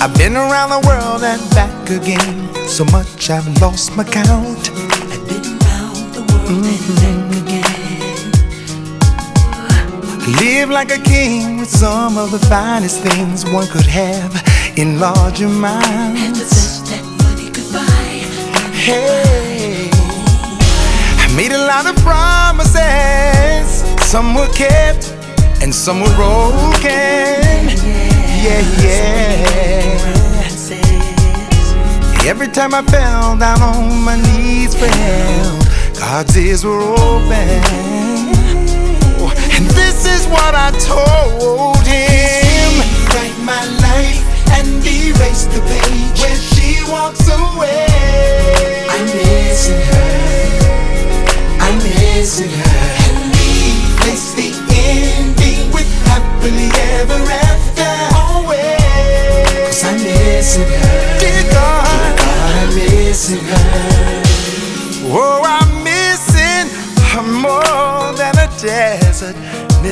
I've been around the world and back again. So much I've lost my count. I've been around the world and mm-hmm. back again. Live like a king with some of the finest things one could have in larger minds. And the best that money could buy. Hey, I made a lot of promises. Some were kept and some were broken. Every time I fell down on my knees for help, God's ears were open. And this is what I told him Write my life and erase the page when she walks away. I'm missing her. I'm missing her. And the ending with happily ever after. I'm missing her.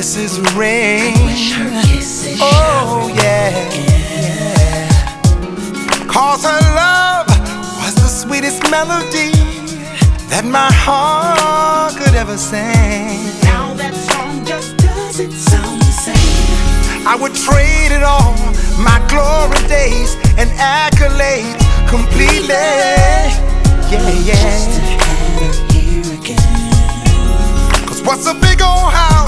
Misses rain. Her kisses Oh, yeah. Cause her love was the sweetest melody that my heart could ever sing. Now that song just doesn't sound the same. I would trade it all, my glory days and accolades completely. Yeah, Just to yeah. have her here again. Cause what's a big old house